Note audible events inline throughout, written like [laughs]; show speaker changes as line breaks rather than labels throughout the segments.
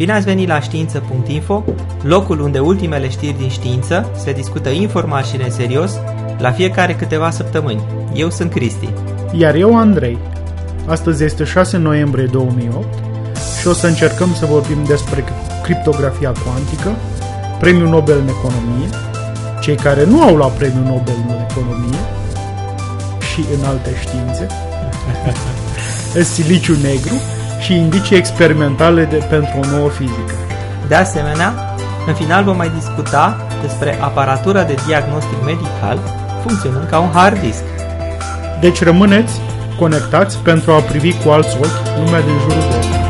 Bine ați venit la știință.info, locul unde ultimele știri din știință se discută informal și neserios la fiecare câteva săptămâni. Eu sunt Cristi.
Iar eu Andrei. Astăzi este 6 noiembrie 2008 și o să încercăm să vorbim despre criptografia cuantică, premiul Nobel în economie, cei care nu au luat premiul Nobel în economie și în alte științe, [laughs] siliciu negru și indicii experimentale de, pentru o nouă fizică.
De asemenea, în final vom mai discuta despre aparatura de diagnostic medical funcționând ca un hard disk.
Deci rămâneți conectați pentru a privi cu alți ochi lumea din jurul vostru.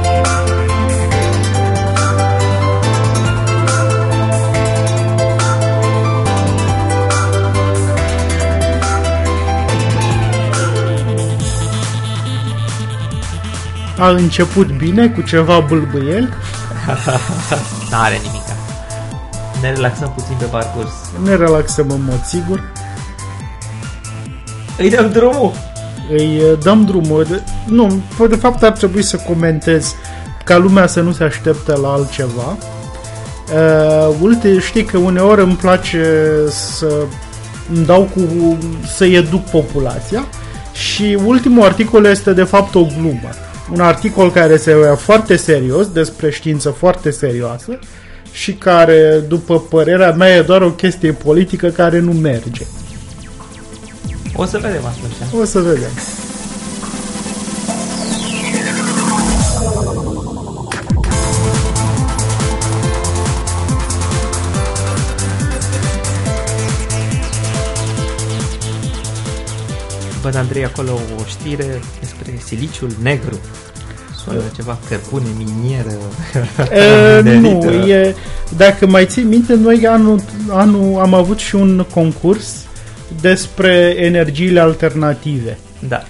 A început bine cu ceva bâlbâiel. [laughs]
N-are nimic. Ne relaxăm puțin pe parcurs.
Ne relaxăm în mod sigur.
Îi dăm drumul.
Îi uh, dăm drumul. De, nu, de fapt ar trebui să comentez ca lumea să nu se aștepte la altceva. Uh, uite, știi că uneori îmi place să îmi dau cu să educ populația și ultimul articol este de fapt o glumă un articol care se ia foarte serios, despre știință foarte serioasă și care, după părerea mea, e doar o chestie politică care nu merge.
O să vedem așa.
O să vedem.
Văd, Andrei, acolo o știre despre siliciul negru. Sună ceva cărbune, minieră.
E, [laughs] nu, e, dacă mai ții minte, noi anul, anul am avut și un concurs despre energiile alternative.
Da.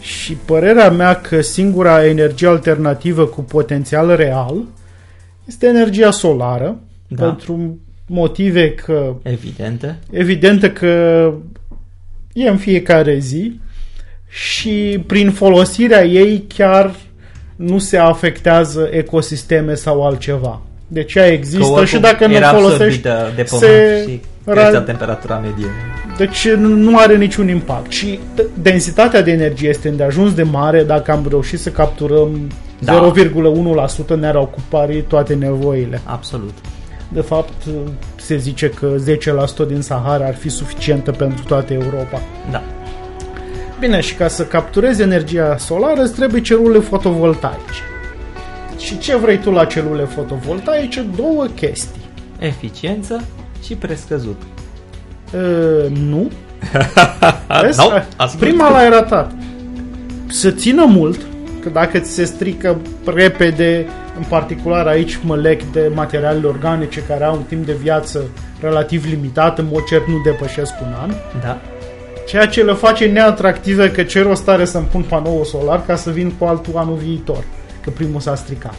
Și părerea mea că singura energie alternativă cu potențial real este energia solară, da. pentru motive că...
Evidente.
Evidente că e în fiecare zi și prin folosirea ei chiar nu se afectează ecosisteme sau altceva. Deci ea există și dacă nu folosești
de pământ se și ra... temperatura medie.
Deci nu are niciun impact. Și densitatea de energie este îndeajuns de mare dacă am reușit să capturăm da. 0,1% ne-ar ocupa toate nevoile.
Absolut.
De fapt, se zice că 10% din Sahara ar fi suficientă pentru toată Europa.
Da.
Bine, și ca să capturezi energia solară îți trebuie celule fotovoltaice. Și ce vrei tu la celule fotovoltaice? Două chestii.
Eficiență și prescăzut.
Uh, nu. [laughs]
Vezi? no,
Prima l-ai ratat. Să țină mult, că dacă ți se strică repede, în particular aici mă leg de materialele organice care au un timp de viață relativ limitat, în mod cert nu depășesc un an.
Da.
Ceea ce le face neatractive că cer o stare să-mi pun panoul solar ca să vin cu altul anul viitor, că primul s-a stricat.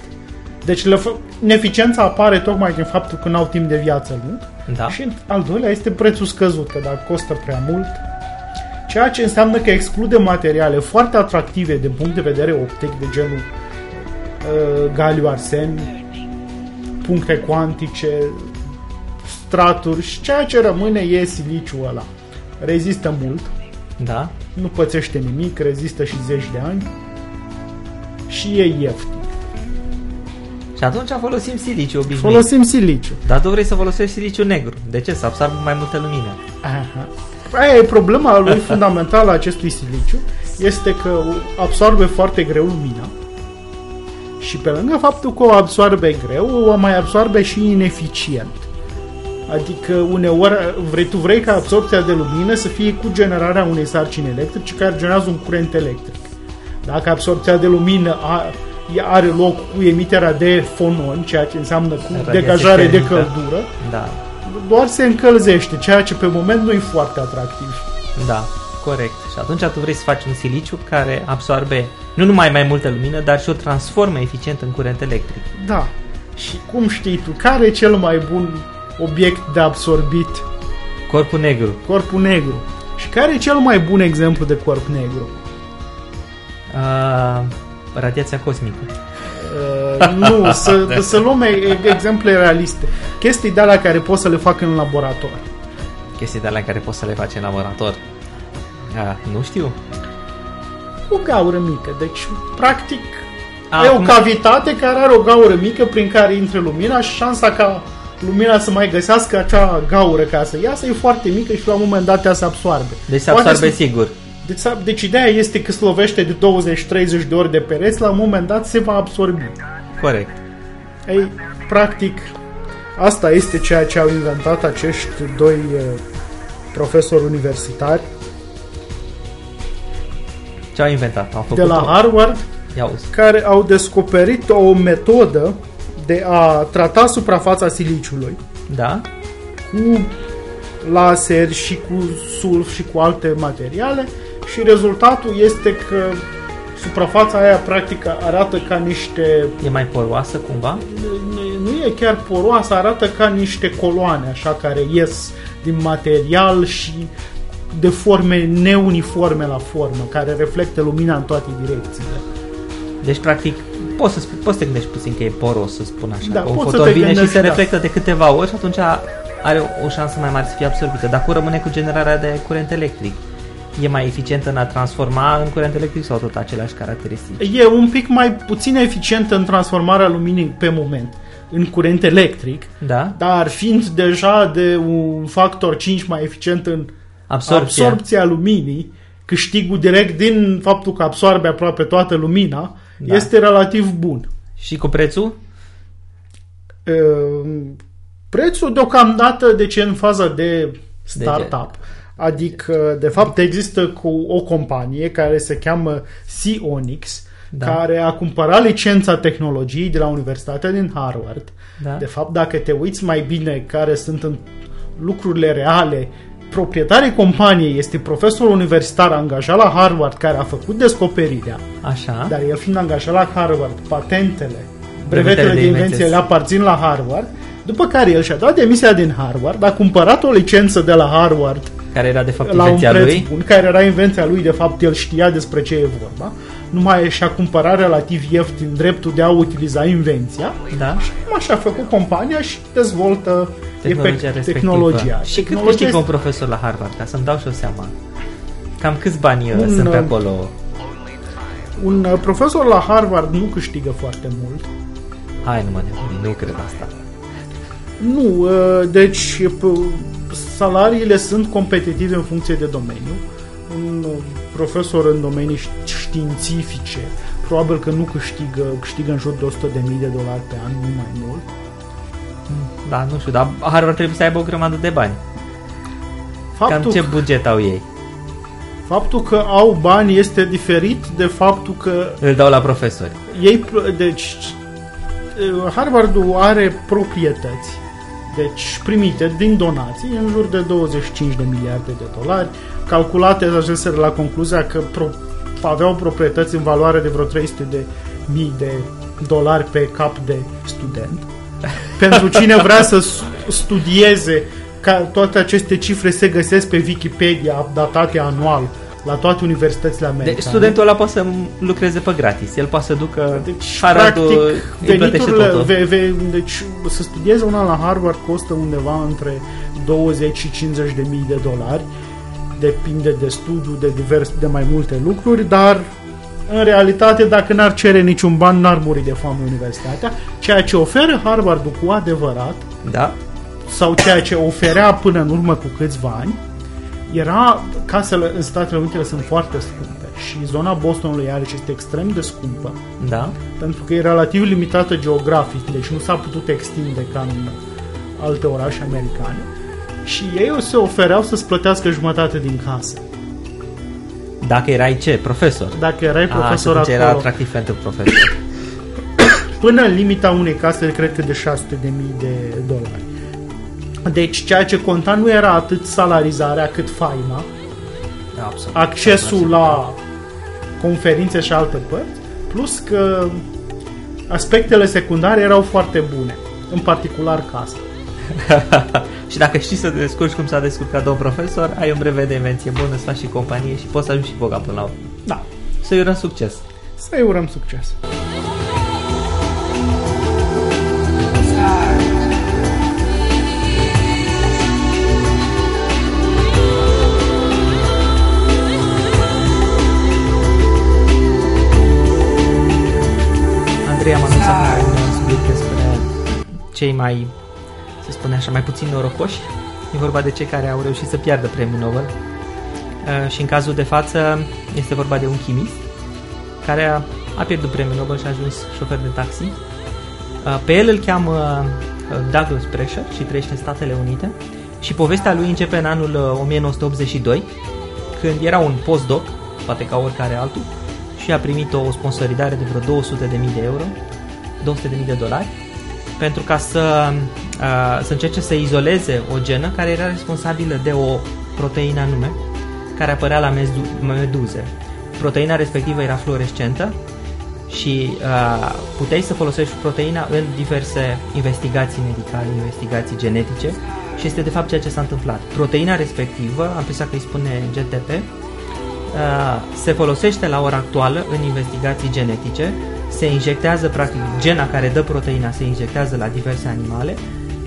Deci le neficiența apare tocmai din faptul că nu au timp de viață lung
da.
și al doilea este prețul scăzut, că dacă costă prea mult, ceea ce înseamnă că exclude materiale foarte atractive din punct de vedere optic, de genul uh, galiu arsen, puncte cuantice, straturi și ceea ce rămâne e siliciul ăla rezistă mult,
da.
nu pățește nimic, rezistă și zeci de ani și e ieftin.
Și atunci folosim siliciu obișnuit.
Folosim siliciu.
Dar tu vrei să folosești siliciu negru. De ce? Să absorbă mai multă lumină.
Aha. Aia e problema lui [laughs] fundamentală a acestui siliciu. Este că absorbe foarte greu lumina. Și pe lângă faptul că o absorbe greu, o mai absorbe și ineficient. Adică uneori vrei, tu vrei ca absorpția de lumină să fie cu generarea unei sarcini electrice care generează un curent electric. Dacă absorpția de lumină a, are loc cu emiterea de fonon, ceea ce înseamnă cu Radiație degajare de căldură,
da.
doar se încălzește, ceea ce pe moment nu e foarte atractiv.
Da, corect. Și atunci tu vrei să faci un siliciu care absorbe nu numai mai multă lumină, dar și o transformă eficient în curent electric.
Da. Și cum știi tu, care e cel mai bun obiect de absorbit.
Corpul negru.
Corpul negru. Și care e cel mai bun exemplu de corp negru?
Uh, radiația cosmică.
Uh, nu, să, [laughs] să luăm e- exemple realiste. Chestii de alea care poți să le fac în laborator.
Chestii de alea care poți să le faci în laborator. A, nu știu.
O gaură mică, deci practic
A,
e o
cum-
cavitate care are o gaură mică prin care intre lumina și șansa ca lumina să mai găsească acea gaură ca să iasă e foarte mică și la un moment dat ea se absoarbe.
Deci se
Poate
absorbe
să-
sigur.
Deci, sa- deci ideea este că se lovește de 20-30 de ori de pereți, la un moment dat se va absorbi.
Corect.
Ei, practic, asta este ceea ce au inventat acești doi uh, profesori universitari
Ce au inventat? Au făcut
de la Harvard
Ia uzi.
care au descoperit o metodă de a trata suprafața siliciului
Da?
cu laser și cu sulf și cu alte materiale și rezultatul este că suprafața aia practic arată ca niște
E mai poroasă cumva?
nu e chiar poroasă, arată ca niște coloane așa care ies din material și de forme neuniforme la formă, care reflectă lumina în toate direcțiile.
Deci, practic, poți să, spui, poți să te gândești puțin că e poros, să spun așa.
Da,
că un
poți să
foton
te
vine și
gândești,
se
da.
reflectă de câteva ori și atunci are o, o șansă mai mare să fie absorbită. Dar cum rămâne cu generarea de curent electric? E mai eficientă în a transforma în curent electric sau tot aceleași caracteristici?
E un pic mai puțin eficient în transformarea luminii pe moment în curent electric,
Da?
dar fiind deja de un factor 5 mai eficient în
Absorpția.
absorpția luminii, câștigul direct din faptul că absorbe aproape toată lumina,
Da.
este relativ bun.
Și cu prețul?
Uh, Prețul deocamdată, deci e în faza de startup. Adică, de fapt, există cu o companie care se cheamă Sionix,
Da.
care a cumpărat licența tehnologiei de la Universitatea din Harvard.
Da.
De fapt, dacă te uiți mai bine care sunt în lucrurile reale, proprietarii companiei este profesor universitar angajat la Harvard care a făcut descoperirea,
Așa.
dar el fiind angajat la Harvard, patentele,
Brevetele
brevetele
de
de invenție
invenție.
le aparțin la Harvard, după care el și-a dat demisia din Harvard, a cumpărat o licență de la Harvard
Care era de fapt
la un
invenția
preț
lui?
bun, care era invenția lui, de fapt el știa despre ce e vorba, numai și-a cumpărat relativ ieftin dreptul de a utiliza invenția
Da.
Cum așa a făcut compania și dezvoltă
Tehnologia
efect-
respectivă.
tehnologia.
Și cât
Tehnologia
câștigă un
este-
profesor la Harvard? Ca să-mi dau și o seama. Cam câți bani
Un,
un, sunt pe
uh,
acolo?
Un uh, profesor la Harvard nu câștigă foarte mult.
Hai, nu mă nebuni, nu cred asta.
Nu, uh, deci p- salariile sunt competitive în funcție de domeniu. Un uh, profesor în domenii ș- științifice probabil că nu câștigă, câștigă în jur de 100.000 de dolari pe an, nu mai mult.
Da, nu știu, dar Harvard trebuie să aibă o grămadă de bani. Cam
Faptul,
ce buget au ei?
faptul că au bani este diferit de faptul că
Îl dau la profesori.
ei, pr- deci, uh, Harvardul are proprietăți, deci primite din donații, în jur de 25 de miliarde de dolari, calculate ajunsese la concluzia că pro, aveau proprietăți în valoare de vreo 300 de mii de dolari pe cap de student. [laughs] Pentru cine vrea să s- studieze ca toate aceste cifre se găsesc pe Wikipedia datate anual la toate universitățile americane.
Deci studentul ăla poate să lucreze pe gratis. El poate să ducă
Deci,
Harvardul
practic,
îi plătește
veniturile,
totul.
ve, ve, deci să studieze una la Harvard costă undeva între 20 și 50 de mii de dolari. Depinde de studiu, de divers, de mai multe lucruri, dar în realitate, dacă n-ar cere niciun ban, n-ar muri de foame universitatea. Ceea ce oferă Harvardul cu adevărat,
Da?
sau ceea ce oferea până în urmă cu câțiva ani, era, casele în Statele Unite sunt foarte scumpe și zona Bostonului are este extrem de scumpă
Da?
pentru că e relativ limitată geografic, deci nu s-a putut extinde ca în alte orașe americane. Și ei o se ofereau să-ți plătească jumătate din casă.
Dacă erai ce? Profesor?
Dacă erai
A, și
profesor
atunci era
acolo,
atractiv pentru profesor. [coughs]
până în limita unei case, cred că de 600 de mii de dolari. Deci ceea ce conta nu era atât salarizarea cât faima,
Da, absolut.
accesul la conferințe și alte părți, plus că aspectele secundare erau foarte bune, în particular casa. [laughs]
și dacă știi să te descurci cum s-a descurcat domn profesor, ai un brevet de invenție bună, să faci și companie și poți să ajungi și bogat până la urmă.
Da.
Să-i urăm succes!
Să-i urăm succes!
Andrei, am anunțat un subiect despre cei mai să spune așa, mai puțin norocoși. E vorba de cei care au reușit să piardă premiul Nobel. Uh, și în cazul de față este vorba de un chimist care a, a pierdut premiul Nobel și a ajuns șofer de taxi. Uh, pe el îl cheamă uh, Douglas Pressure și trăiește în Statele Unite și povestea lui începe în anul 1982 când era un postdoc, poate ca oricare altul, și a primit o sponsorizare de vreo 200.000 de euro, 200.000 de dolari, pentru ca să, uh, să încerce să izoleze o genă care era responsabilă de o proteină anume, care apărea la meduze. Proteina respectivă era fluorescentă și uh, puteai să folosești proteina în diverse investigații medicale, investigații genetice și este de fapt ceea ce s-a întâmplat. Proteina respectivă, am pensat că îi spune GTP, uh, se folosește la ora actuală în investigații genetice, se injectează practic gena care dă proteina, se injectează la diverse animale,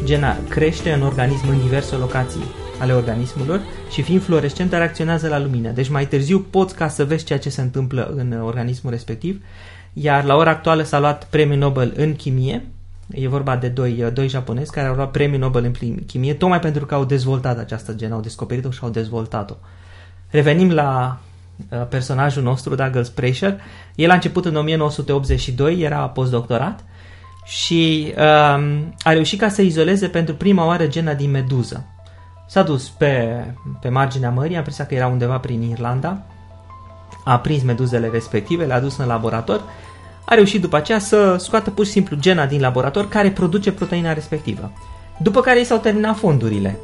gena crește în organism în diverse locații ale organismelor și fiind fluorescentă reacționează la lumină. Deci mai târziu poți ca să vezi ceea ce se întâmplă în organismul respectiv, iar la ora actuală s-a luat premiul Nobel în chimie, e vorba de doi, doi japonezi care au luat premiul Nobel în chimie, tocmai pentru că au dezvoltat această genă, au descoperit-o și au dezvoltat-o. Revenim la uh, personajul nostru, Douglas Pressure. El a început în 1982, era postdoctorat și um, a reușit ca să izoleze pentru prima oară gena din meduză. S-a dus pe, pe marginea mării, am impresia că era undeva prin Irlanda, a prins meduzele respective, le-a dus în laborator, a reușit după aceea să scoată pur și simplu gena din laborator care produce proteina respectivă. După care i s-au terminat fondurile.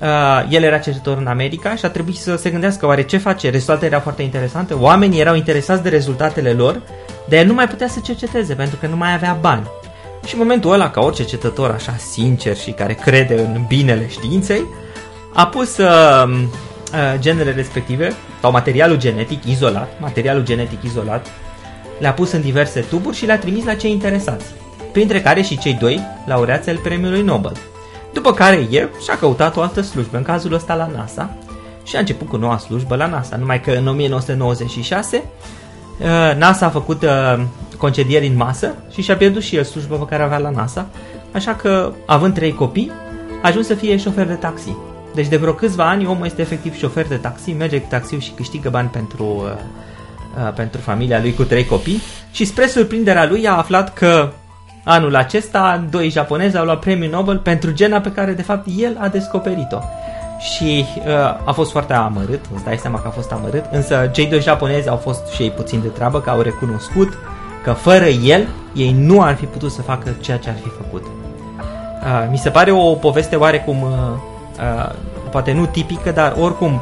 Uh, el era cercetător în America și a trebuit să se gândească oare ce face. Rezultatele erau foarte interesante, oamenii erau interesați de rezultatele lor, dar el nu mai putea să cerceteze pentru că nu mai avea bani. Și în momentul ăla, ca orice cercetător așa sincer și care crede în binele științei, a pus uh, uh, genele respective, sau materialul genetic izolat, materialul genetic izolat, le-a pus în diverse tuburi și le-a trimis la cei interesați, printre care și cei doi laureați al premiului Nobel. După care el și-a căutat o altă slujbă, în cazul ăsta la NASA, și a început cu noua slujbă la NASA, numai că în 1996 uh, NASA a făcut uh, concedieri în masă și și-a pierdut și el slujba pe care avea la NASA, așa că, având trei copii, a ajuns să fie șofer de taxi. Deci de vreo câțiva ani omul este efectiv șofer de taxi, merge cu taxiul și câștigă bani pentru, uh, uh, pentru familia lui cu trei copii și spre surprinderea lui a aflat că anul acesta doi japonezi au luat premiul Nobel pentru gena pe care de fapt el a descoperit-o. Și uh, a fost foarte amărât, îți dai seama că a fost amărât, însă cei doi japonezi au fost și ei puțin de treabă, că au recunoscut că fără el ei nu ar fi putut să facă ceea ce ar fi făcut. Uh, mi se pare o poveste oarecum, uh, uh, poate nu tipică, dar oricum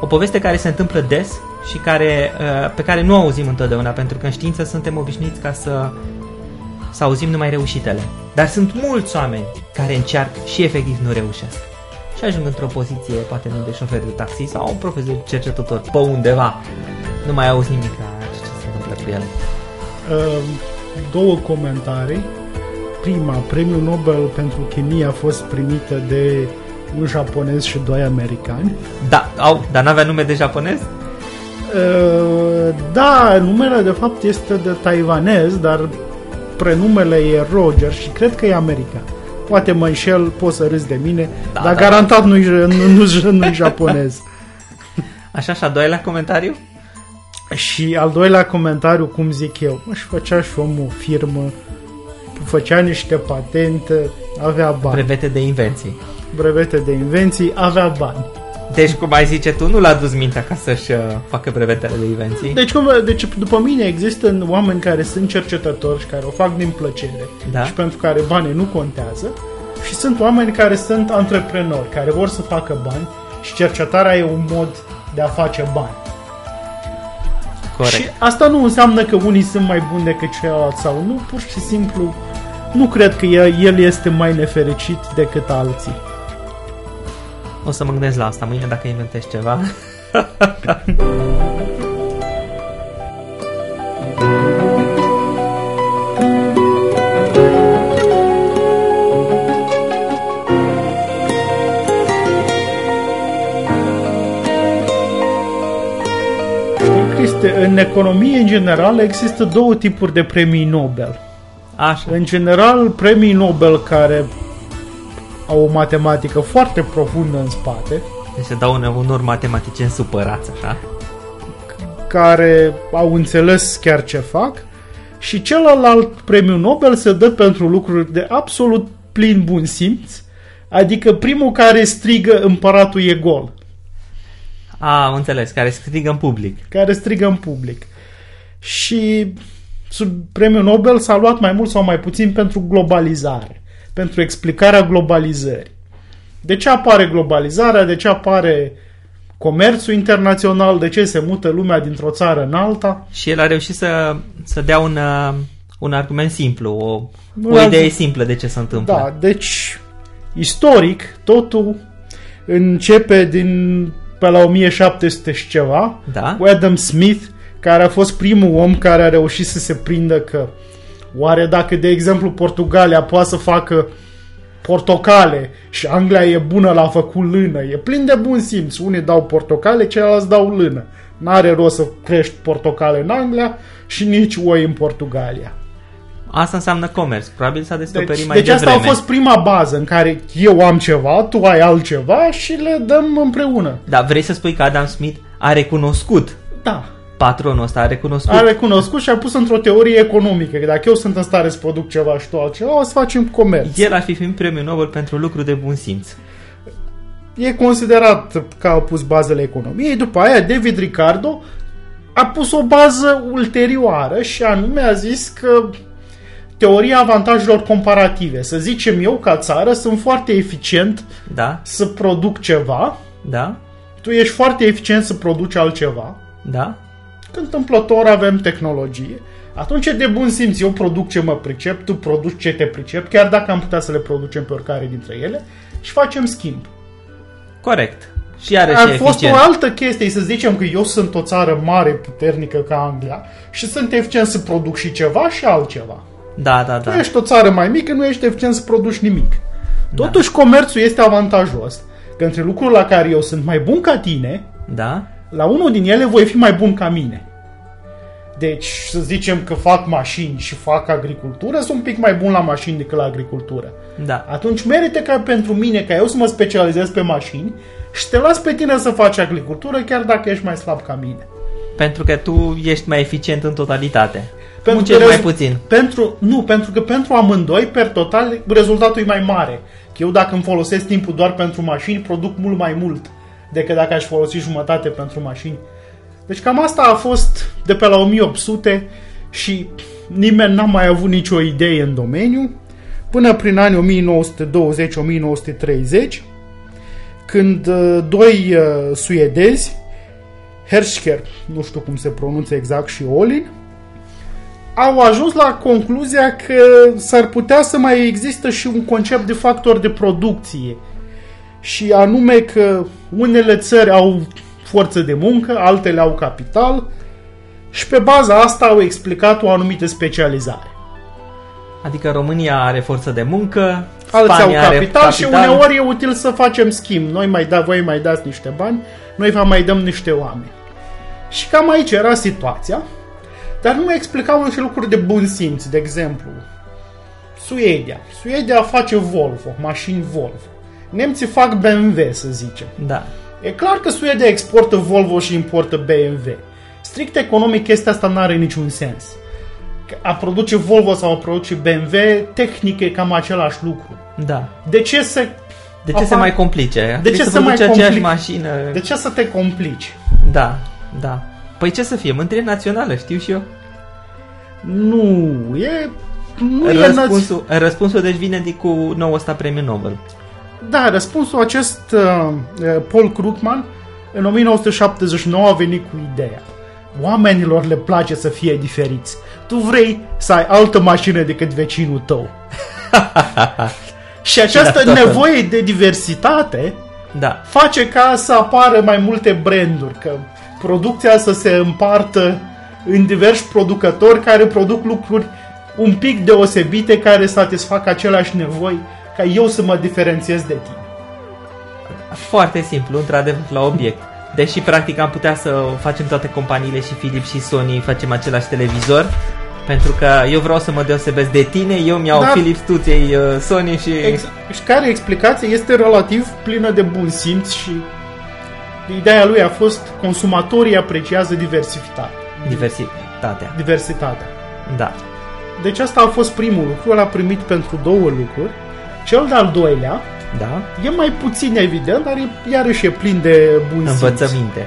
o poveste care se întâmplă des și care, uh, pe care nu o auzim întotdeauna, pentru că în știință suntem obișnuiți ca să, să auzim numai reușitele. Dar sunt mulți oameni care încearcă și efectiv nu reușesc. Și ajung într-o poziție, poate nu de șofer de taxi sau un profesor cercetător pe undeva. Nu mai auzi nimic la ce se întâmplă cu el.
Ehm, două comentarii. Prima, premiul Nobel pentru chimie a fost primită de un japonez și doi americani.
Da, au, dar n-avea nume de japonez?
Uh, da, numele de fapt este de taiwanez, dar prenumele e Roger și cred că e american. Poate mă înșel, poți să râzi de mine, da, dar da, garantat da. nu-i, nu, nu, nu [laughs] japonez.
Așa și a doilea comentariu?
Și al doilea comentariu, cum zic eu, își făcea și omul o firmă, făcea niște patente, avea bani.
Brevete de invenții.
Brevete de invenții, avea bani.
Deci, cum ai zice tu, nu l-a dus mintea ca să-și uh, facă brevetele de invenții?
Deci, cum, deci, după mine, există oameni care sunt cercetători și care o fac din plăcere da? și pentru care banii nu contează și sunt oameni care sunt antreprenori, care vor să facă bani și cercetarea e un mod de a face bani.
Corect.
Și asta nu înseamnă că unii sunt mai buni decât ceilalți sau nu, pur și simplu nu cred că el este mai nefericit decât alții.
O să mă gândesc la asta mâine dacă inventez ceva.
este în economie, în general, există două tipuri de premii Nobel.
Așa.
În general, premii Nobel care au o matematică foarte profundă în spate,
Deci se dau unor, unor matematicieni supărați, așa.
care au înțeles chiar ce fac, și celălalt premiu Nobel se dă pentru lucruri de absolut plin bun simț, adică primul care strigă împăratul e gol,
A, am înțeles, care strigă în public.
care strigă în public. Și sub premiul Nobel s-a luat mai mult sau mai puțin pentru globalizare, pentru explicarea globalizării. De ce apare globalizarea, de ce apare comerțul internațional, de ce se mută lumea dintr-o țară în alta.
Și el a reușit să, să dea un, uh, un argument simplu, o,
Nu
o
l-am-
idee simplă de ce se întâmplă.
Da, deci, istoric, totul începe din pe la 1700 și ceva,
Da?
cu Adam Smith, care a fost primul om care a reușit să se prindă că oare dacă, de exemplu, Portugalia poate să facă portocale și Anglia e bună la făcut lână, e plin de bun simț. Unii dau portocale, ceilalți dau lână. N-are rost să crești portocale în Anglia și nici oi în Portugalia.
Asta înseamnă comerț. Probabil s-a descoperit
Deci,
mai
deci asta a
devreme.
fost prima bază în care eu am ceva, tu ai altceva și le dăm împreună.
Da, vrei să spui că Adam Smith a recunoscut
Da.
Patronul ăsta, a recunoscut
A recunoscut și a pus într-o teorie economică că dacă eu sunt în stare să produc ceva și tu altceva, o să facem comerț.
El ar fi primit premiul Nobel pentru lucru de bun simț.
E considerat că a pus bazele economiei. După aia, David Ricardo a pus o bază ulterioară și anume a zis că teoria avantajelor comparative. Să zicem eu, ca țară, sunt foarte eficient
Da?
să produc ceva,
Da?
tu ești foarte eficient să produci altceva,
Da?
Că întâmplător avem tehnologie, atunci e de bun simț, eu produc ce mă pricep, tu produci ce te pricep, chiar dacă am putea să le producem pe oricare dintre ele și facem schimb.
Corect. Și iarăși
Ar
e
fost
eficient.
o altă chestie, să zicem că eu sunt o țară mare, puternică ca Anglia și sunt eficient să produc și ceva și altceva.
Da, da,
Tu
da.
ești o țară mai mică, nu ești eficient să produci nimic. Totuși, comerțul este avantajos, că între lucrurile la care eu sunt mai bun ca tine,
Da?
La unul din ele voi fi mai bun ca mine. Deci, să zicem că fac mașini și fac agricultură, sunt un pic mai bun la mașini decât la agricultură.
Da.
Atunci merită ca pentru mine, ca eu să mă specializez pe mașini și te las pe tine să faci agricultură, chiar dacă ești mai slab ca mine.
Pentru că tu ești mai eficient în totalitate.
Pentru
Muncești
că
mai
rez-
puțin.
Pentru, nu, pentru că pentru amândoi, per total, rezultatul e mai mare. Că eu dacă îmi folosesc timpul doar pentru mașini, produc mult mai mult decât dacă aș folosi jumătate pentru mașini. Deci cam asta a fost de pe la 1800 și nimeni n-a mai avut nicio idee în domeniu până prin anii 1920-1930 când uh, doi uh, suedezi Herschker, nu știu cum se pronunță exact, și Olin, au ajuns la concluzia că s-ar putea să mai există și un concept de factor de producție. Și anume că unele țări au forță de muncă, altele au capital și pe baza asta au explicat o anumită specializare.
Adică România are forță de muncă,
Alții
Spania
au
are
capital, și uneori e util să facem schimb. Noi mai da, voi mai dați niște bani, noi vă mai dăm niște oameni. Și cam aici era situația, dar nu mai explicau și lucruri de bun simț, de exemplu. Suedia. Suedia face Volvo, mașini Volvo. Nemții fac BMW, să zicem.
Da.
E clar că Suedia exportă Volvo și importă BMW. Strict economic, chestia asta nu are niciun sens. Că A produce Volvo sau a produce BMW, tehnic e cam același lucru.
Da.
De ce să...
De ce
Apa-
se mai complice?
De ce
să
se mai
produci aceeași
complic-
mașină?
De ce să te complici?
Da, da. Păi ce să fie? Mântrire națională, știu și eu.
Nu, e... Nu e naț-
Răspunsul, răspunsul deci vine de cu nou ăsta premiu Nobel.
Da, răspunsul acest uh, uh, Paul Krugman în 1979 a venit cu ideea. Oamenilor le place să fie diferiți. Tu vrei să ai altă mașină decât vecinul tău. [laughs] Și această
da,
nevoie de diversitate
Da.
face ca să apară mai multe branduri, că producția să se împartă în diversi producători care produc lucruri un pic deosebite care satisfac aceleași nevoi ca eu să mă diferențiez de tine.
Foarte simplu, într-adevăr, la obiect. Deși practic am putea să facem toate companiile și Philips și Sony facem același televizor, pentru că eu vreau să mă deosebesc de tine, eu mi-au
Dar-
Philips, tu ți uh, Sony și...
Ex- și care explicație este relativ plină de bun simț și ideea lui a fost consumatorii apreciază diversitatea.
Diversitatea.
diversitatea.
Da.
Deci asta a fost primul lucru, el a primit pentru două lucruri. Cel de-al doilea
Da.
e mai puțin evident, dar e, iarăși e plin de bun simț.
Învățăminte.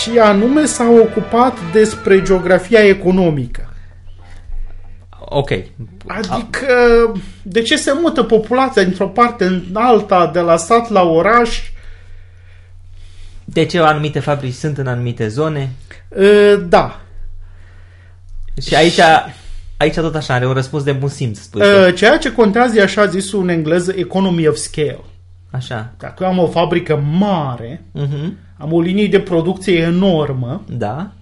Și anume s-a ocupat despre geografia economică.
Ok.
Adică, de ce se mută populația dintr-o parte în alta, de la sat la oraș?
De ce anumite fabrici sunt în anumite zone?
E, Da.
Și aici, aici tot așa, are un răspuns de bun simț, spui tu.
E, Ceea ce contează e așa zisul în engleză economy of scale.
Așa.
Dacă eu am o fabrică mare,
Mhm.
am o linie de producție enormă,
Da.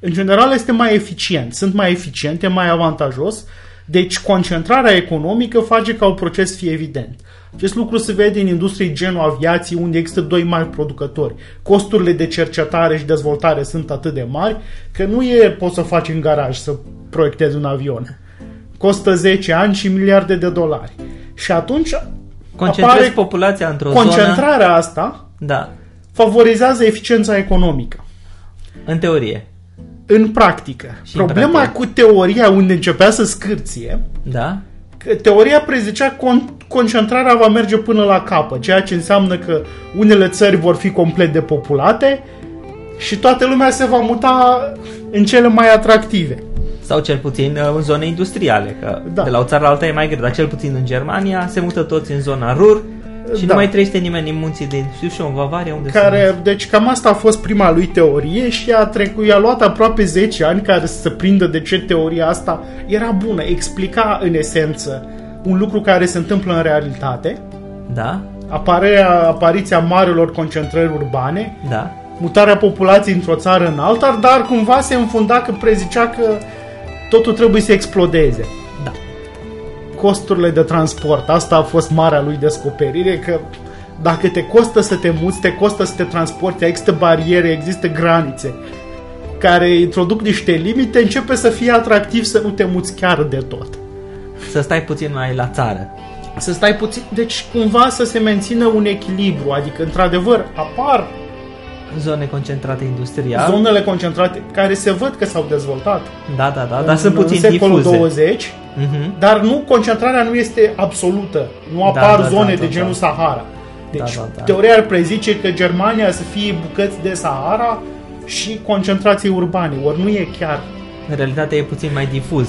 în general este mai eficient. Sunt mai eficiente, mai avantajos. Deci concentrarea economică face ca un proces să fie evident. Acest lucru se vede în industrie genul aviației, unde există doi mari producători. Costurile de cercetare și dezvoltare sunt atât de mari că nu e poți să faci în garaj să proiectezi un avion. Costă 10 ani și miliarde de dolari. Și atunci
Concentrezi
apare
populația într-o zonă.
concentrarea asta
Da.
favorizează eficiența economică.
În teorie.
În practică.
Și în
Problema
practică.
cu teoria unde începea să scârție,
Da.
că teoria prezicea con- concentrarea va merge până la capăt, ceea ce înseamnă că unele țări vor fi complet depopulate și toată lumea se va muta în cele mai atractive.
Sau cel puțin uh, în zone industriale, că
Da.
de la o țară la alta e mai greu, dar cel puțin în Germania se mută toți în zona rur și
Da.
nu mai trăiește nimeni în munții din, știu și eu, în Bavaria, unde
Care,
sunt.
deci cam asta a fost prima lui teorie și a trecut, i-a luat aproape 10 ani care să se prindă de ce teoria asta era bună, explica în esență un lucru care se întâmplă în realitate,
Da,
aparea, apariția marilor concentrări urbane,
da,
mutarea populației într-o țară în alta, dar cumva se înfunda că prezicea că totul trebuie să explodeze.
da.
Costurile de transport, asta a fost marea lui descoperire, că dacă te costă să te muți, te costă să te transporti, există bariere, există granițe care introduc niște limite, începe să fie atractiv să nu te muți chiar de tot.
Să stai puțin mai la țară.
Să stai puțin, deci cumva să se mențină un echilibru, adică într-adevăr apar
Zone concentrate industrial.
zonele concentrate care se văd că s-au dezvoltat
Da, da, da, dar
în,
sunt puțin
în secolul
difuze.
20,
Mhm.
dar nu concentrarea nu este absolută. Nu
Da,
apar
da,
zone
da,
de
da,
genul
da.
Sahara. Deci
Da, da, da.
teoria ar prezice că Germania să fie bucăți de Sahara și concentrații urbane, ori nu e chiar.
În realitate e puțin mai difuz,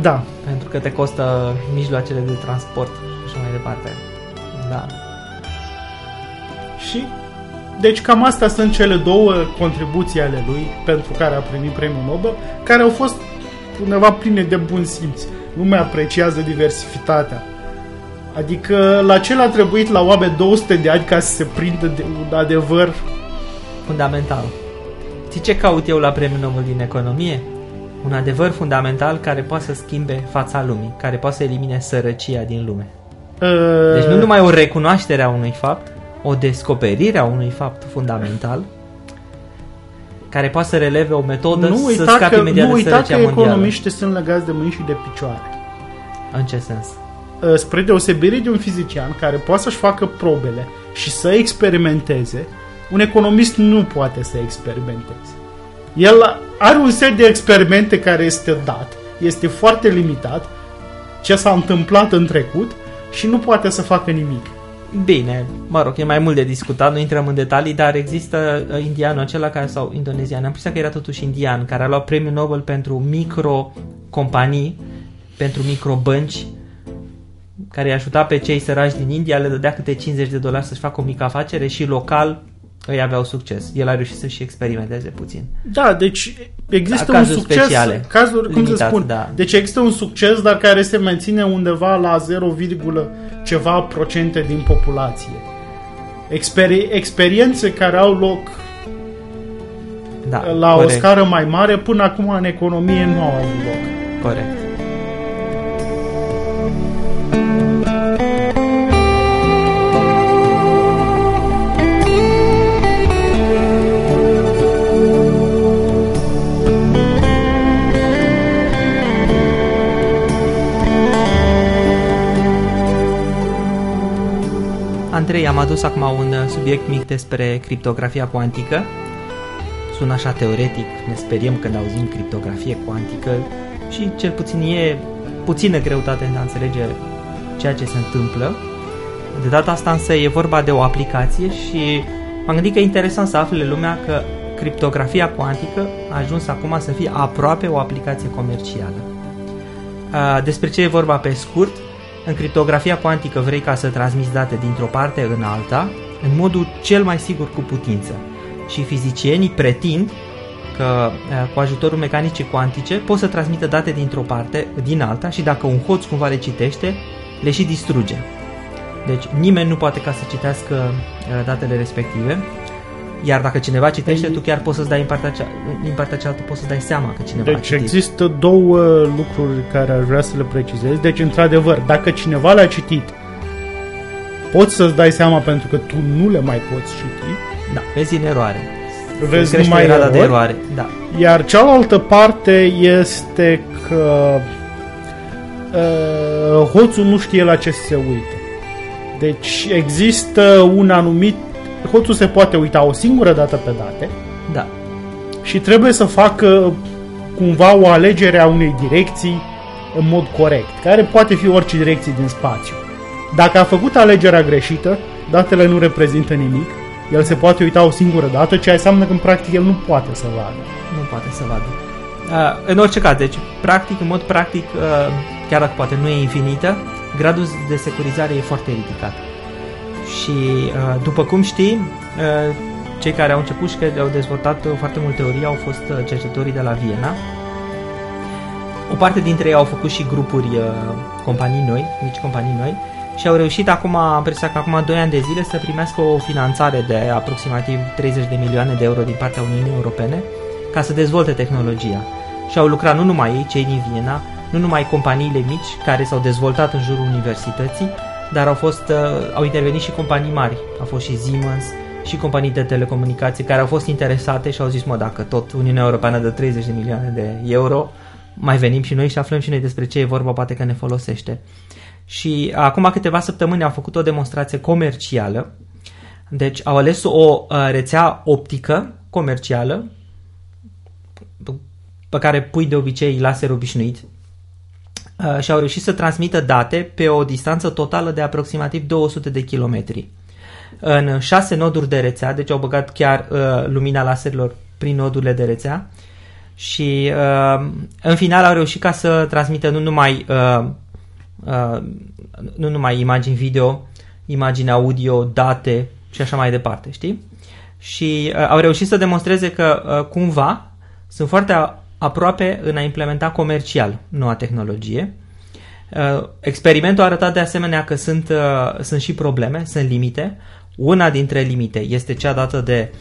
Da.
pentru că te costă mijloacele de transport și așa mai departe. Da.
Și deci cam astea sunt cele două contribuții ale lui pentru care a primit premiul Nobel, care au fost undeva pline de bun simț. Lumea apreciază diversitatea. Adică la ce a trebuit la oameni 200 de ani ca să se prindă de un adevăr
Fundamental. Știi ce caut eu la premiul Nobel din economie? Un adevăr fundamental care poate să schimbe fața lumii, care poate să elimine sărăcia din lume. Deci nu numai o recunoaștere a unui fapt, o descoperire a unui fapt fundamental, care poate să releve o metodă
nu
să
uita
scape
că,
imediat
nu
de
uita că
sărăcia mondială.
economiștii sunt legați de mâini și de picioare.
În ce sens?
Uh, Spre deosebire de un fizician care poate să-și facă probele și să experimenteze, un economist nu poate să experimenteze. El are un set de experimente care este dat, este foarte limitat, ce s-a întâmplat în trecut și nu poate să facă nimic.
Bine, mă rog, e mai mult de discutat, nu intrăm în detalii, dar există uh, indianul acela care, sau indonezian, am impresia că era totuși indian, care a luat premiul Nobel pentru micro companii, pentru microbănci, care îi ajuta pe cei săraci din India, le dădea câte 50 de dolari să-și facă o mică afacere și local îi aveau succes. El a reușit să-și experimenteze puțin.
Da, deci există
Da,
un
cazuri
succes,
speciale.
cazuri, cum să
Limitat,
spun,
da.
deci există un succes, dar care se menține undeva la 0, ceva procente din populație. Experi- experiențe care au loc
Da,
la
corect,
o scară mai mare, până acum în economie nu au avut loc.
Corect. Andrei, am adus acum un uh, subiect mic despre criptografia cuantică. Sună așa teoretic, ne speriem când auzim criptografie cuantică și cel puțin e puțină greutate în a înțelege ceea ce se întâmplă. De data asta însă e vorba de o aplicație și m-am gândit că e interesant să afle lumea că criptografia cuantică a ajuns acum să fie aproape o aplicație comercială. Despre ce e vorba pe scurt? În criptografia cuantică vrei ca să transmiți date dintr-o parte în alta în modul cel mai sigur cu putință. Și fizicienii pretind că cu ajutorul mecanicii cuantice pot să transmită date dintr-o parte din alta și dacă un hoț cumva le citește, le și distruge. Deci nimeni nu poate ca să citească datele respective iar dacă cineva citește, tu chiar poți să-ți dai în partea, cea, în partea cealaltă, poți să dai seama că cineva
deci
a citit.
există două lucruri care aș vrea să le precizez. Deci, într-adevăr, dacă cineva le-a citit, poți să-ți dai seama pentru că tu nu le mai poți citi.
Da, vezi în eroare.
Vezi numai
erori, de eroare. Da.
Iar cealaltă parte este că uh, hoțul nu știe la ce să se uite. Deci există un anumit hoțul se poate uita o singură dată pe date
da.
și trebuie să facă cumva o alegere a unei direcții în mod corect, care poate fi orice direcție din spațiu. Dacă a făcut alegerea greșită, datele nu reprezintă nimic, el se poate uita o singură dată, ceea înseamnă că în practic el nu poate să vadă.
Nu poate să vadă. Uh, în orice caz, deci practic, în mod practic, uh, chiar dacă poate nu e infinită, gradul de securizare e foarte ridicat. Și uh, după cum știi, uh, cei care au început și care au dezvoltat foarte multe teorii au fost uh, cercetătorii de la Viena. O parte dintre ei au făcut și grupuri, companii noi, mici companii noi, și au reușit acum, am impresia că acum 2 ani de zile să primească o finanțare de aproximativ 30 de milioane de euro din partea Uniunii Europene ca să dezvolte tehnologia. Și au lucrat nu numai ei, cei din Viena, nu numai companiile mici care s-au dezvoltat în jurul universității, dar au, fost, uh, au intervenit și companii mari. Au fost și Siemens și companii de telecomunicații care au fost interesate și au zis, mă, dacă tot Uniunea Europeană dă 30 de milioane de euro, mai venim și noi și aflăm și noi despre ce e vorba, poate că ne folosește. Și acum câteva săptămâni au făcut o demonstrație comercială, deci au ales o uh, rețea optică comercială pe care pui de obicei laser obișnuit Uh, și au reușit să transmită date pe o distanță totală de aproximativ 200 de kilometri. În șase noduri de rețea, deci au băgat chiar uh, lumina laserilor prin nodurile de rețea și uh, în final au reușit ca să transmită nu numai, uh, uh, nu numai imagini video, imagini audio, date și așa mai departe, știi? Și uh, au reușit să demonstreze că uh, cumva sunt foarte aproape în a implementa comercial noua tehnologie. Uh, experimentul a arătat de asemenea că sunt, uh, sunt și probleme, sunt limite. Una dintre limite este cea dată de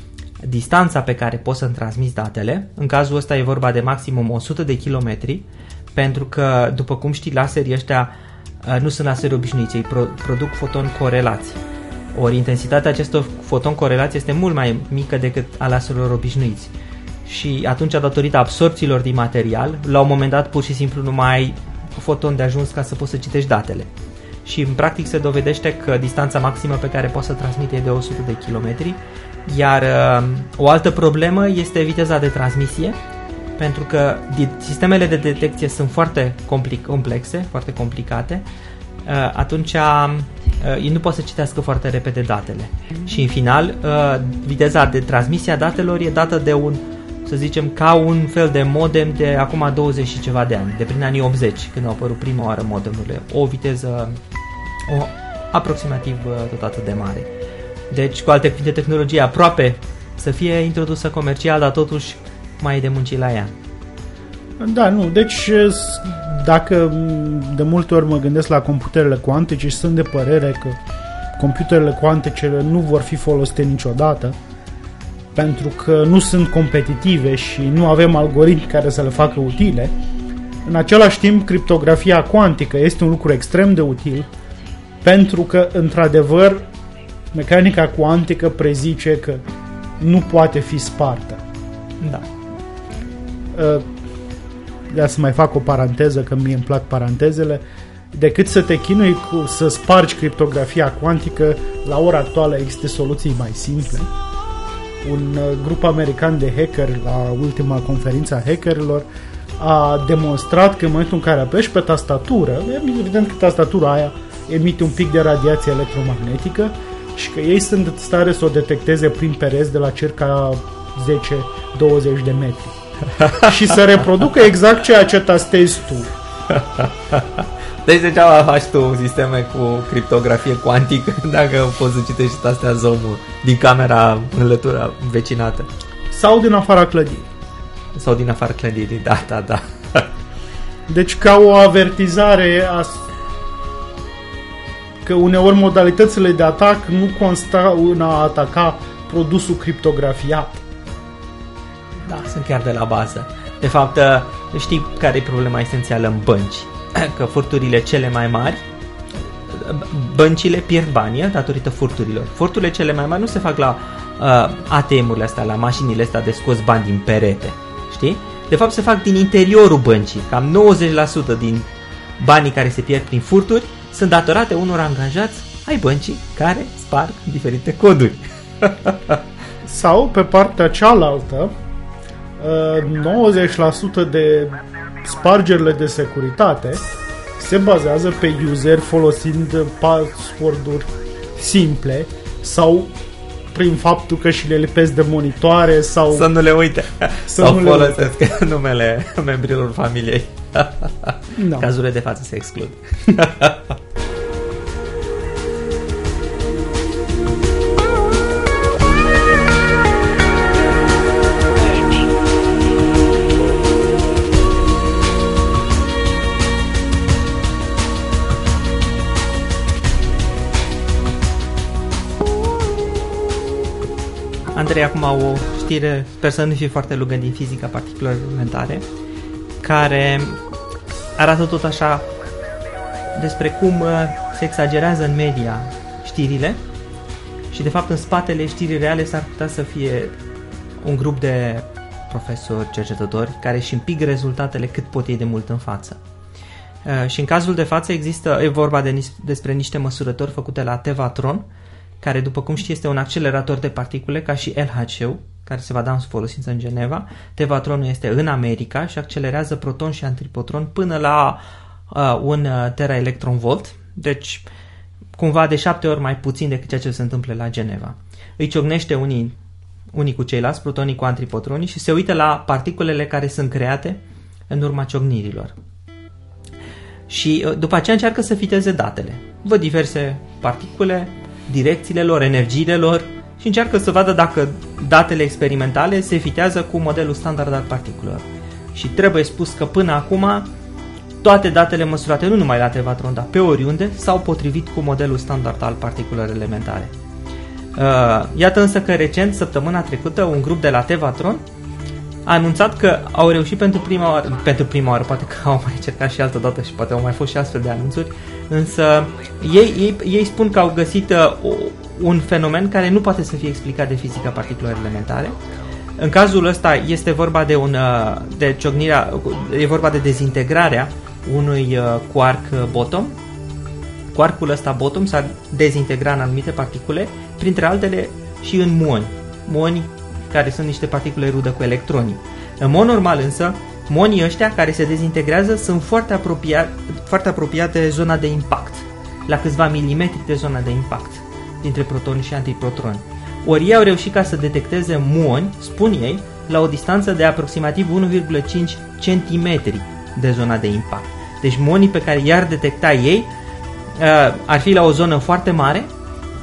distanța pe care poți să-mi transmiți datele. În cazul ăsta e vorba de maximum 100 de kilometri, pentru că, după cum știi, laserii ăștia uh, nu sunt laseri obișnuiți, ei produc foton corelați. Ori intensitatea acestor foton corelați este mult mai mică decât a laserilor obișnuiți și atunci, datorită absorpțiilor din material, la un moment dat pur și simplu nu mai ai foton de ajuns ca să poți să citești datele. Și în practic se dovedește că distanța maximă pe care poți să transmite e de 100 de kilometri, iar uh, o altă problemă este viteza de transmisie, pentru că sistemele de detecție sunt foarte complexe, foarte complicate, uh, atunci uh, ei nu pot să citească foarte repede datele. Și în final, uh, viteza de transmisie a datelor e dată de un să zicem, ca un fel de modem de acum 20 și ceva de ani, de prin anii 80, când au apărut prima oară modemurile. O viteză o, aproximativ uh, tot atât de mare. Deci, cu alte cuvinte, tehnologia aproape să fie introdusă comercial, dar totuși mai e de muncii la ea.
Da, nu, deci dacă de multe ori mă gândesc la computerele cuantice și sunt de părere că computerele cuantice nu vor fi folosite niciodată, pentru că nu sunt competitive și nu avem algoritmi care să le facă utile. În același timp, criptografia cuantică este un lucru extrem de util pentru că, într-adevăr, mecanica cuantică prezice că nu poate fi spartă.
Da.
Ă, ia să mai fac o paranteză, că mie îmi plac parantezele. decât să te chinui cu, să spargi criptografia cuantică. La ora actuală există soluții mai simple. Un uh, grup american de hacker la ultima conferință a hackerilor a demonstrat că în momentul în care apeși pe tastatură, evident că tastatura aia emite un pic de radiație electromagnetică și că ei sunt în stare să o detecteze prin pereți de la circa 10-20 de metri. [laughs] și să reproducă exact ceea ce tastezi tu. [laughs]
Deci degeaba faci tu sisteme cu criptografie cuantică [laughs] dacă poți să citești astea zoom din camera în lătura vecinată.
Sau din afara clădirii.
Sau din afara clădirii, da, da, da. [laughs]
Deci ca o avertizare a că uneori modalitățile de atac nu constau în a ataca produsul criptografiat.
Da, sunt chiar de la bază. De fapt, știi care e problema esențială în bănci? [clears throat] Că furturile cele mai mari băncile pierd bani datorită furturilor. Furturile cele mai mari nu se fac la uh, ATM-urile astea, la mașinile astea de scos bani din perete. Știi? De fapt se fac din interiorul băncii. Cam 90% din banii care se pierd prin furturi sunt datorate unor angajați ai băncii care sparg diferite coduri. [laughs]
Sau, pe partea cealaltă, 90% de spargerile de securitate se bazează pe user folosind password-uri simple sau prin faptul că și le lipesc de monitoare sau...
Să nu le uite. Să sau nu folosesc le [laughs] uite. numele membrilor familiei. No. Cazurile de față se exclud. [laughs] Andrei acum o știre, sper să nu fie foarte lungă din fizica particulelor elementare, care arată tot așa despre cum uh, se exagerează în media știrile și de fapt în spatele știrii reale s-ar putea să fie un grup de profesori, cercetători care își împig rezultatele cât pot ei de mult în față. Uh, și în cazul de față există, e vorba de, despre niște măsurători făcute la Tevatron, care după cum știți este un accelerator de particule ca și LHC, care se va da în folosință în Geneva. Tevatronul este în America și accelerează proton și antiproton până la uh, un uh, teraelectronvolt, deci cumva de șapte ori mai puțin decât ceea ce se întâmplă la Geneva. Îi ciocnește unii, unii cu ceilalți, protonii cu antipotronii și se uită la particulele care sunt create în urma ciocnirilor. Și uh, după aceea încearcă să fiteze datele. Văd diverse particule, direcțiile lor, energiile lor și încearcă să vadă dacă datele experimentale se fitează cu modelul standard al particulelor. Și trebuie spus că până acum toate datele măsurate nu numai la Tevatron, dar pe oriunde s-au potrivit cu modelul standard al particulelor elementare. Uh, iată însă că recent, săptămâna trecută, un grup de la Tevatron a anunțat că au reușit pentru prima oară, pentru prima oară, poate că au mai încercat și altă dată și poate au mai fost și astfel de anunțuri, însă ei, ei, ei spun că au găsit uh, un fenomen care nu poate să fie explicat de fizica particulelor elementare. În cazul ăsta este vorba de un uh, de ciocnirea, e vorba de dezintegrarea unui uh, quark bottom. Quarkul ăsta bottom s-ar dezintegra în anumite particule, printre altele și în muoni. Muoni care sunt niște particule rudă cu electronii. În mod normal însă, monii ăștia care se dezintegrează sunt foarte, apropiat, foarte apropiate de zona de impact, la câțiva milimetri de zona de impact, dintre protoni și antiprotoni. Ori ei au reușit ca să detecteze muoni, spun ei, la o distanță de aproximativ 1,5 cm de zona de impact. Deci monii pe care i-ar detecta ei uh, ar fi la o zonă foarte mare,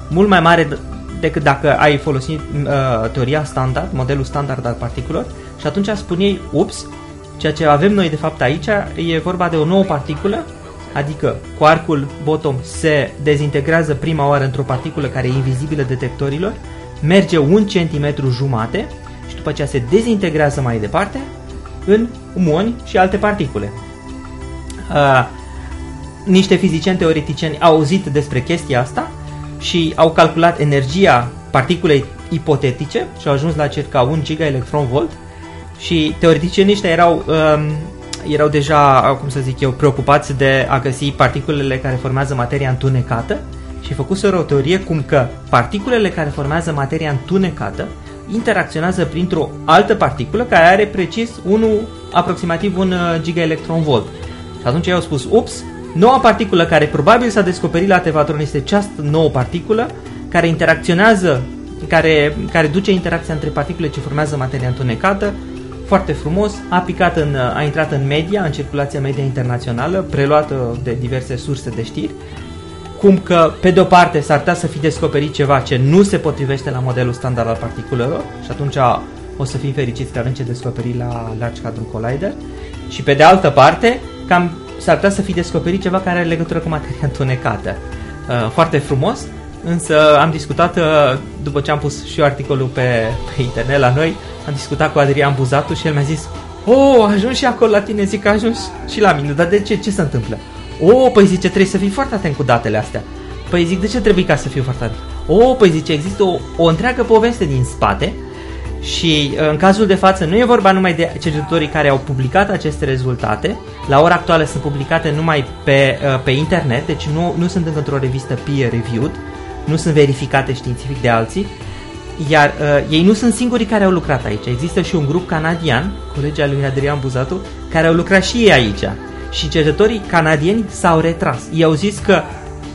mult mai mare decât dacă ai folosit uh, teoria standard, modelul standard al particulelor și atunci spun ei, ups, ceea ce avem noi de fapt aici e vorba de o nouă particulă, adică quarkul bottom se dezintegrează prima oară într-o particulă care e invizibilă detectorilor, merge un centimetru jumate și după aceea se dezintegrează mai departe în muoni și alte particule. Uh, niște fizicieni teoreticieni au auzit despre chestia asta și au calculat energia particulei ipotetice și au ajuns la circa 1 gigaelectron volt și teoreticienii ăștia erau um, erau deja, cum să zic eu, preocupați de a găsi particulele care formează materia întunecată și făcuseră o teorie cum că particulele care formează materia întunecată interacționează printr-o altă particulă care are precis unul, aproximativ un uh, gigaelectronvolt. Și atunci ei au spus, ups, noua particulă care probabil s-a descoperit la Tevatron este această nouă particulă care interacționează, care, care duce interacția între particule ce formează materia întunecată, foarte frumos, a picat în, a intrat în media, în circulația media internațională, preluată de diverse surse de știri cum că, pe de o parte, s-ar putea să fi descoperit ceva ce nu se potrivește la modelul standard al particulelor și atunci o să fim fericiți că avem ce descoperi la Large Hadron Collider și pe de altă parte, cam s-ar putea să fi descoperit ceva care are legătură cu materia întunecată. Uh, foarte frumos, însă am discutat, uh, după ce am pus și eu articolul pe, pe internet la noi, am discutat cu Adrian Buzatu și el mi-a zis Oh, ajuns și acolo la tine, zic că ajuns și la mine, dar de ce? Ce se întâmplă? O, păi zice, trebuie să fii foarte atent cu datele astea. Păi zic, de ce trebuie ca să fiu foarte atent? O, păi zice, există o, o întreagă poveste din spate și în cazul de față nu e vorba numai de cercetătorii care au publicat aceste rezultate, la ora actuală sunt publicate numai pe, uh, pe internet, deci nu, nu sunt încă într-o revistă peer-reviewed, nu sunt verificate științific de alții, iar uh, ei nu sunt singurii care au lucrat aici. Există și un grup canadian, colegii al lui Adrian Buzatu, care au lucrat și ei aici și cercetătorii canadieni s-au retras. Ei au zis că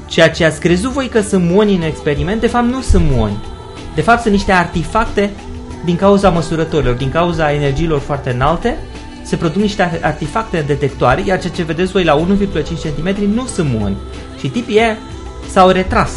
ceea ce ați crezut voi că sunt muoni în experiment, de fapt nu sunt muoni. De fapt sunt niște artefacte din cauza măsurătorilor, din cauza energiilor foarte înalte, se produc niște artefacte detectoare, iar ceea ce vedeți voi la 1,5 cm nu sunt muoni. Și tipii s-au retras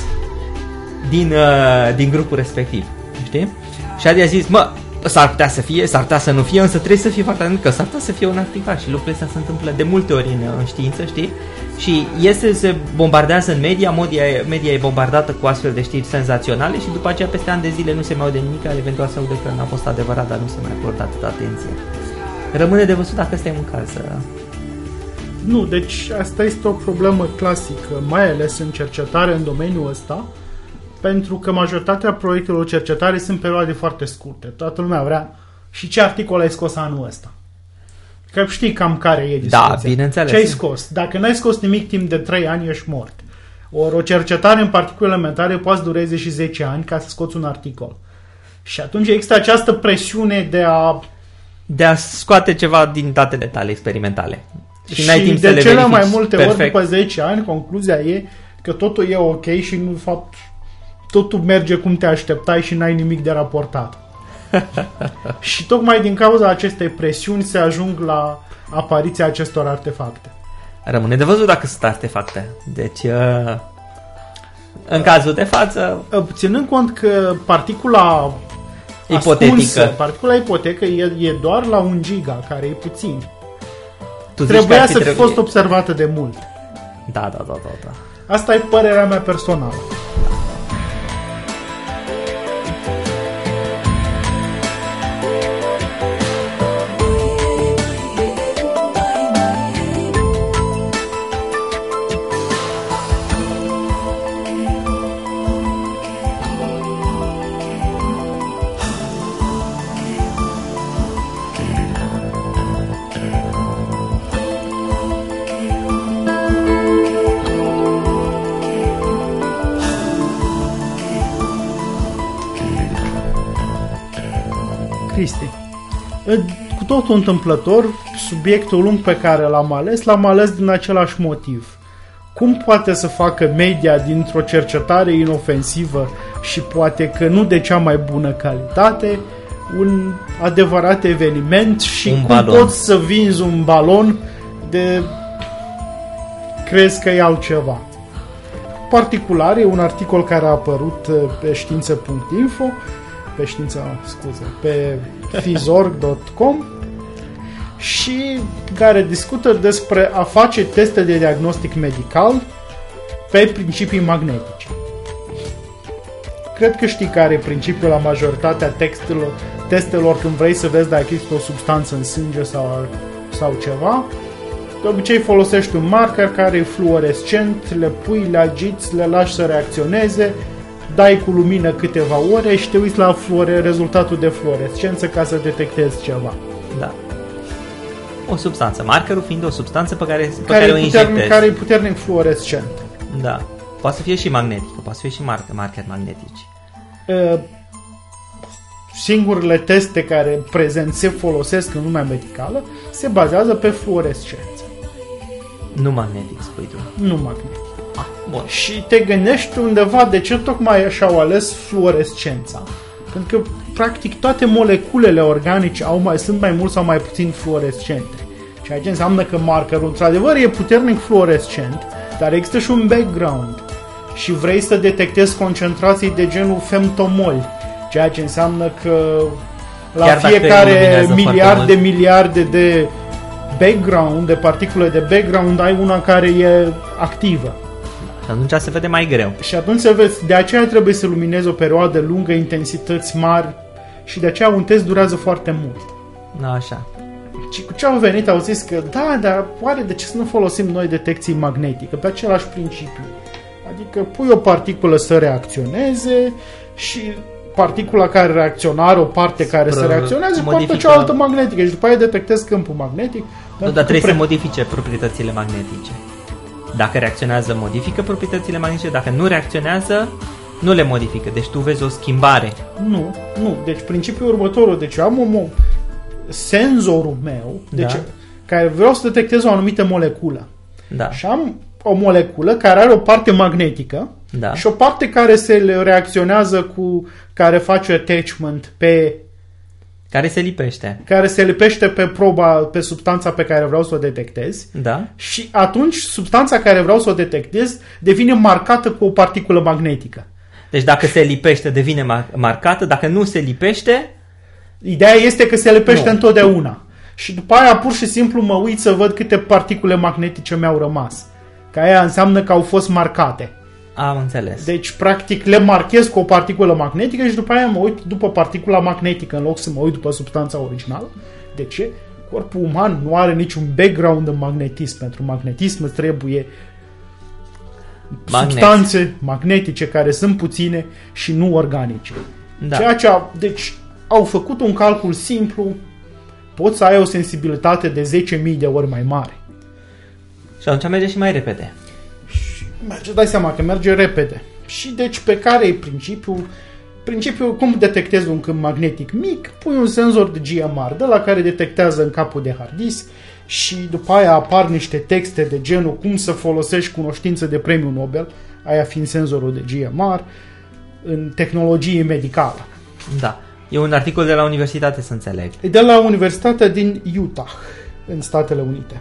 din, uh, din grupul respectiv. Știi? Și Adi a zis, mă, S-ar putea să fie, s-ar putea să nu fie, însă trebuie să fie foarte atent că s-ar putea să fie un artifact și lucrurile astea se întâmplă de multe ori în, în știință, știi? Și este, se bombardează în media, media, media e bombardată cu astfel de știri senzaționale și după aceea peste ani de zile nu se mai aude nimic, eventual se aude că n-a fost adevărat, dar nu se mai acordă atât atenție. Rămâne de văzut dacă ăsta e un caz.
Nu, deci asta este o problemă clasică, mai ales în cercetare în domeniul ăsta, pentru că majoritatea proiectelor de cercetare sunt perioade foarte scurte. Toată lumea vrea și ce articol ai scos anul ăsta. Că știi cam care e discuția.
Da, bineînțeles.
Ce ai scos? Dacă n-ai scos nimic timp de 3 ani, ești mort. Ori o cercetare în particule elementare poate dureze și 10 ani ca să scoți un articol. Și atunci există această presiune de a...
De a scoate ceva din datele tale experimentale.
Și, și n-ai timp de să cele le mai multe perfect. ori, după 10 ani, concluzia e că totul e ok și, în fapt, totul merge cum te așteptai și n-ai nimic de raportat. [laughs] și tocmai din cauza acestei presiuni se ajung la apariția acestor artefacte.
Rămâne de văzut dacă sunt artefacte. Deci, uh, în cazul de față...
Uh, ținând cont că particula
ipotetică. Ascunsă,
particula ipotecă e, e doar la un giga, care e puțin. Tu Trebuia să fi fost observată de mult.
Da, da, da, da, da.
Asta e părerea mea personală. Cu totul întâmplător, subiectul lung pe care l-am ales, l-am ales din același motiv. Cum poate să facă media dintr-o cercetare inofensivă și poate că nu de cea mai bună calitate un adevărat eveniment și un cum balon. poți să vinzi un balon de crezi că e altceva. Particular, e un articol care a apărut pe știință.info pe știința, scuze, pe fizorg.com și care discută despre a face teste de diagnostic medical pe principii magnetice. Cred că știi care e principiul la majoritatea textelor, testelor când vrei să vezi dacă există o substanță în sânge sau, sau ceva. De obicei folosești un marker care e fluorescent, le pui, le agiți, le lași să reacționeze dai cu lumină câteva ore și te uiți la fluore, rezultatul de fluorescență ca să detectezi ceva.
Da. O substanță. Markerul fiind o substanță pe care, pe
care,
care o
e puternic,
injectezi.
care e puternic fluorescent.
Da. Poate să fie și magnetică, poate să fie și marker, marker magnetici.
Uh, singurele teste care prezent se folosesc în lumea medicală se bazează pe fluorescență,
Nu magnetic, spui tu.
nu magnetic.
Ah, bun.
Și te gândești undeva de ce tocmai și-au ales fluorescența. Pentru că, practic, toate moleculele organice au mai, sunt mai mult sau mai puțin fluorescente. Ceea ce înseamnă că markerul, într-adevăr, e puternic fluorescent, dar există și un background. Și vrei să detectezi concentrații de genul femtomoli, ceea ce înseamnă că la
Chiar dacă
fiecare
iluminează
miliard
foarte
de miliarde de background, de particule de background, ai una care e activă.
Și atunci se vede mai greu.
Și atunci să vezi, de aceea trebuie să luminezi o perioadă lungă, intensități mari și de aceea un test durează foarte mult.
Da, așa.
Și cu ce au venit au zis că da, dar oare de ce să nu folosim noi detecții magnetică pe același principiu? Adică pui o particulă să reacționeze și particula care reacționa are o parte care să
Pro-
reacționeze și poartă
modifică-
cealaltă magnetică și după aia detectezi câmpul magnetic.
Nu,
pentru
dar
că
trebuie
pre-
să modifice proprietățile magnetice. Dacă reacționează, modifică proprietățile magnetice. Dacă nu reacționează, nu le modifică. Deci tu vezi o schimbare.
Nu, nu. Deci principiul următorul. Deci eu am o mo- senzorul meu, deci
Da.
care vreau să detectez o anumită moleculă.
Da.
Și am o moleculă care are o parte magnetică
Da.
și o parte care se le reacționează cu care face attachment pe
Care se lipește.
care se lipește pe proba pe substanța pe care vreau să o detectez
Da.
și atunci substanța care vreau să o detectez devine marcată cu o particulă magnetică.
Deci dacă se lipește, devine mar- marcată. Dacă nu se lipește,
Ideea este că se lipește
Nu.
întotdeauna. Și după aia pur și simplu mă uit să văd câte particule magnetice mi-au rămas. Că aia înseamnă că au fost marcate.
am înțeles.
Deci, practic, le marchez cu o particulă magnetică și după aia mă uit după particula magnetică în loc să mă uit după substanța originală. De ce? Corpul uman nu are niciun background în magnetism. Pentru magnetism îți trebuie
Magnet.
substanțe magnetice care sunt puține și nu organice.
Da.
Ceea ce a, deci au făcut un calcul simplu, poți să ai o sensibilitate de 10.000 de ori mai mare.
Și atunci merge și mai repede.
Și merge, dai seama că merge repede. Și deci pe care e principiul? Principiul cum detectezi un câmp magnetic mic, pui un senzor de GMR de la care detectează în capul de hard disk și după aia apar niște texte de genul cum să folosești cunoștință de premiu Nobel, aia fiind senzorul de GMR, în tehnologie medicală.
Da. E un articol de la universitate, să înțeleg.
E de la Universitatea din Utah, în Statele Unite.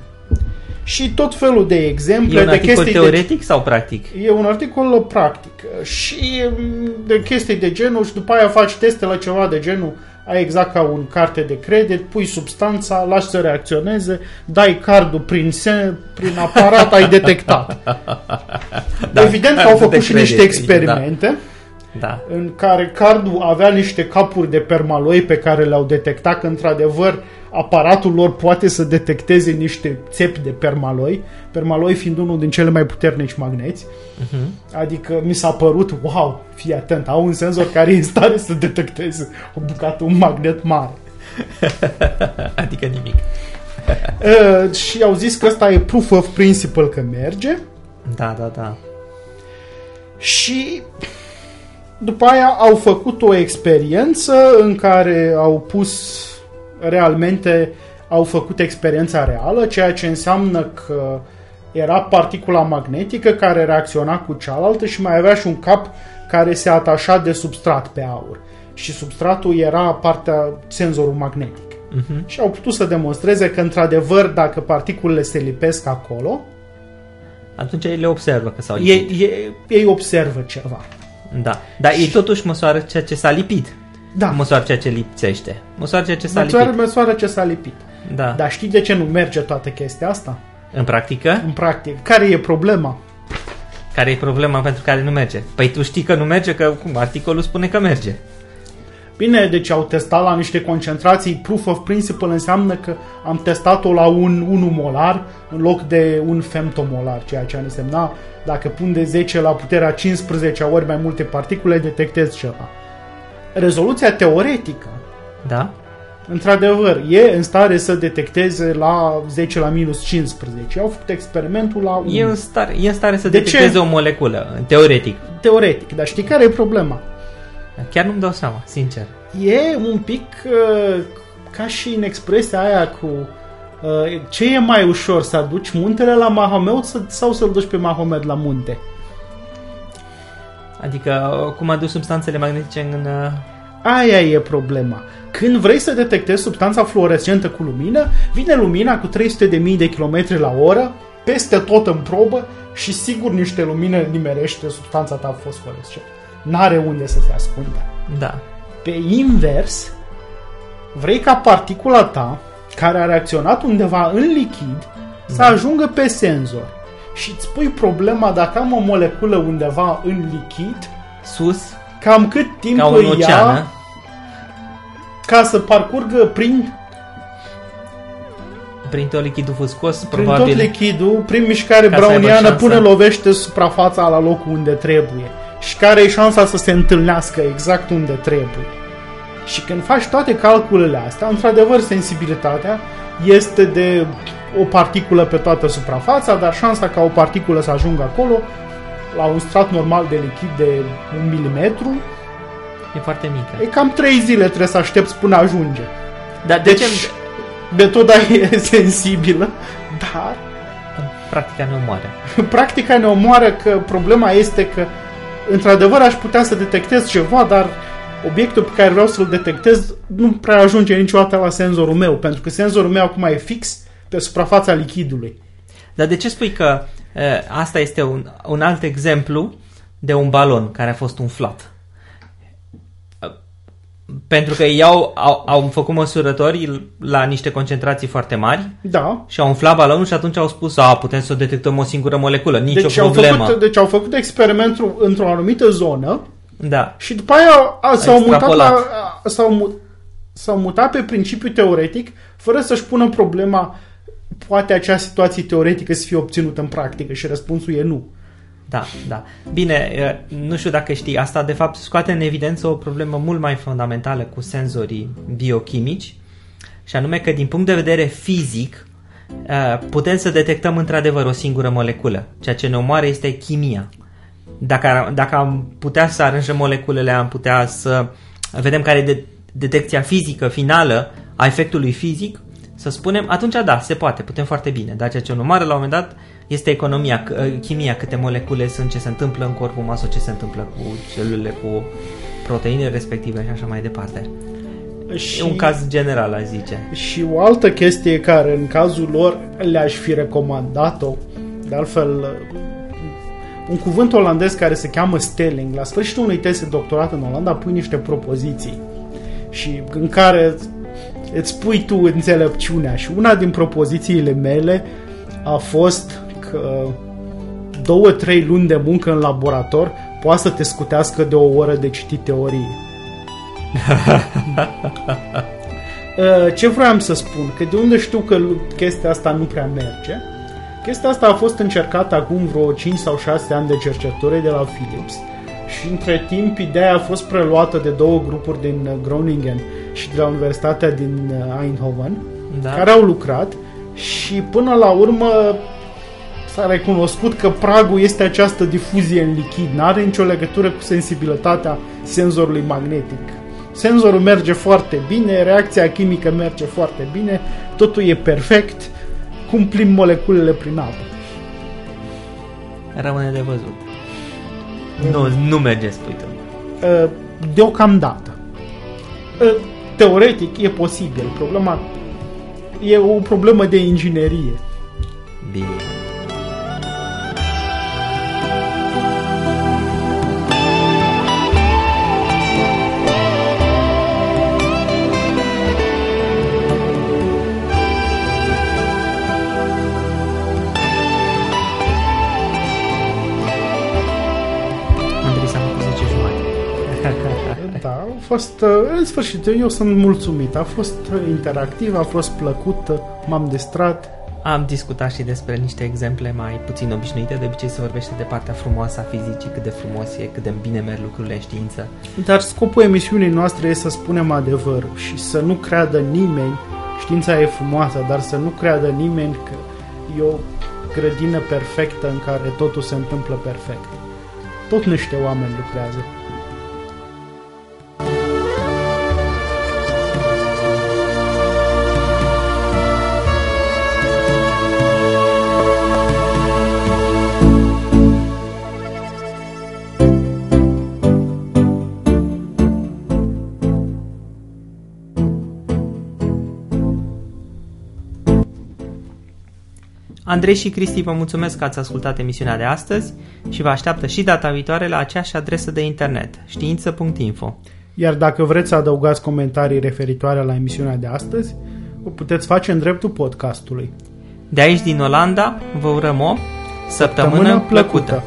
Și tot felul de exemple
E un
de
articol
chestii
teoretic sau practic?
de... E un articol practic și mm, de chestii de genul și după aia faci teste la ceva de genul ai exact ca un carte de credit, pui substanța, lași să reacționeze, dai cardul prin, se, prin aparat, ai detectat.
Da,
Evident că au
cardul
făcut
de
și niște
credit,
experimente
Da.
În care cardul avea niște capuri de permaloi pe care le-au detectat că într-adevăr aparatul lor poate să detecteze niște țepi de permaloi, permaloi fiind unul din cele mai puternici magneți.
Uh-huh.
Adică mi s-a părut, wow, fii atent, au un senzor care e în stare să detecteze o bucată, un magnet mare. [laughs]
Adică nimic. [laughs]
Uh, și au zis că ăsta e proof of principle că merge
Da, da, da.
Și după aia au făcut o experiență în care au pus realmente au făcut experiența reală, ceea ce înseamnă că era particula magnetică care reacționa cu cealaltă și mai avea și un cap care se atașa de substrat pe aur. Și substratul era partea senzorul magnetic.
Uh-huh.
Și au putut să demonstreze că, într-adevăr, dacă particulele se lipesc acolo,
Atunci ei le observă că s-au
ei,
lipit.
ei, ei observă ceva.
Da. Dar ei totuși măsoară ceea ce s-a lipit.
Da,
Nu măsoară ceea ce lipsește. Măsoară ceea ce s-a
măsoară,
lipit.
măsoară ce s-a lipit.
Da.
Dar știi de ce nu merge toată chestia asta?
În practică,
În practic. Care e problema?
care e problema pentru care nu merge? Păi tu știi că nu merge, că cum, articolul spune că merge.
Bine, deci au testat la niște concentrații. Proof of principle înseamnă că am testat-o la un 1 molar în loc de un femtomolar, ceea ce ar însemna dacă pun de 10 la puterea 15 ori mai multe particule, detectez ceva. Rezoluția teoretică
Da?
într-adevăr, e în stare să detecteze la 10 la minus 15. Au făcut experimentul la 1.
E în stare, e în stare să
De
detecteze
ce?
o moleculă, teoretic.
Teoretic, dar știi care e problema?
Chiar nu-mi dau seama, sincer.
E un pic uh, ca și în expresia aia cu uh, ce e mai ușor, să aduci muntele la Mahomet sau- sau să-l duci pe Mahomet la munte?
Adică, cum aduci substanțele magnetice în... uh,
Aia e problema. Când vrei să detectezi substanța fluorescentă cu lumină, vine lumina cu 300.000 de km la oră, peste tot în probă și sigur niște lumină nimerește substanța ta fosforescentă. N-are unde să se ascundă.
Da.
Pe invers, vrei ca particula ta, care a reacționat undeva în lichid, să ajungă pe senzor. Și îți pui problema dacă am o moleculă undeva în lichid,
Sus,
cam cât timp
ca un
îi
ocean,
ia ca să parcurgă prin,
prin tot lichidul fuscos,
prin
probabil...
tot lichidul, prin mișcare
Ca să aibă
browniană
șansa.
până lovește suprafața la locul unde trebuie. Și care e șansa să se întâlnească exact unde trebuie. Și când faci toate calculele astea, într-adevăr sensibilitatea este de o particulă pe toată suprafața, dar șansa ca o particulă să ajungă acolo la un strat normal de lichid de un milimetru,
E foarte mică.
e cam 3 zile trebuie să aștepți până ajunge.
Dar de
Deci,
ce
metoda [laughs] e sensibilă, dar
practica ne omoară? [laughs]
practica ne omoară că problema este că într-adevăr aș putea să detectez ceva, dar obiectul pe care vreau să-l detectez nu prea ajunge niciodată la senzorul meu, pentru că senzorul meu acum e fix pe suprafața lichidului.
Dar de ce spui că uh, asta este un, un alt exemplu de un balon care a fost umflat? Uh, Pentru că ei au, au, au făcut măsurători la niște concentrații foarte mari
Da.
și au umflat balonul și atunci au spus, a, putem să detectăm o singură moleculă, nicio
Deci au,
problemă.
făcut, deci au făcut experimentul într-o anumită zonă
Da.
și după aia a, s-au, mutat
extrapolat.
la, a, s-au, mu- s-au mutat pe principiu teoretic fără să-și pună problema poate acea situație teoretică să fie obținută în practică și răspunsul e nu.
Da, da. Bine, uh, nu știu dacă știi, asta de fapt scoate în evidență o problemă mult mai fundamentală cu senzorii biochimici și anume că din punct de vedere fizic uh, putem să detectăm într-adevăr o singură moleculă. Ceea ce ne omoară este chimia. Dacă, ar- dacă am putea să aranjăm moleculele, am putea să vedem care e de- detecția fizică finală a efectului fizic, să spunem, atunci da, se poate, putem foarte bine. Dar ceea ce ne omoară la un moment dat este economia, c- uh, chimia, câte molecule sunt, ce se întâmplă în corpul uman ce se întâmplă cu celulele, cu proteinele respective și așa mai departe.
Și,
E un caz general, aș zice.
și o altă chestie care în cazul lor le-aș fi recomandat-o, de altfel un cuvânt olandez care se cheamă Stelling, la sfârșitul unui test de doctorat în Olanda pui niște propoziții și în care îți pui tu înțelepciunea și una din propozițiile mele a fost că două, trei luni de muncă în laborator poate să te scutească de o oră de citit teorie. [laughs] Uh, Ce vreau să spun? Că de unde știu că lu- chestia asta nu prea merge? Chestia asta a fost încercată acum vreo 5 sau 6 ani de cercetători de la Philips și între timp ideea a fost preluată de două grupuri din uh, Groningen și de la Universitatea din uh, Eindhoven
Da?
care au lucrat și până la urmă s-a recunoscut că pragul este această difuzie în lichid, nu are nicio legătură cu sensibilitatea senzorului magnetic. Senzorul merge foarte bine, reacția chimică merge foarte bine, totul e perfect, cum plimb moleculele prin apă.
Rămâne de văzut. Nu, nu merge, spui tu.
Uh, Deocamdată. Uh, Teoretic e posibil, problema e o problemă de inginerie.
Bine.
Fost, uh, în sfârșit, eu sunt mulțumit. A fost uh, interactiv, a fost plăcut, uh, m-am distrat.
Am discutat și despre niște exemple mai puțin obișnuite. De obicei se vorbește de partea frumoasă a fizicii, cât de frumos e, cât de bine merg lucrurile în știință.
Dar scopul emisiunii noastre e să spunem adevărul și să nu creadă nimeni, știința e frumoasă, dar să nu creadă nimeni că e o grădină perfectă în care totul se întâmplă perfect. Tot niște oameni lucrează.
Andrei și Cristi vă mulțumesc că ați ascultat emisiunea de astăzi și vă așteaptă și data viitoare la aceeași adresă de internet, știință.info.
Iar dacă vreți să adăugați comentarii referitoare la emisiunea de astăzi, o puteți face în dreptul podcastului.
De aici din Olanda vă urăm o săptămână,
Săptămână
plăcută.
plăcută.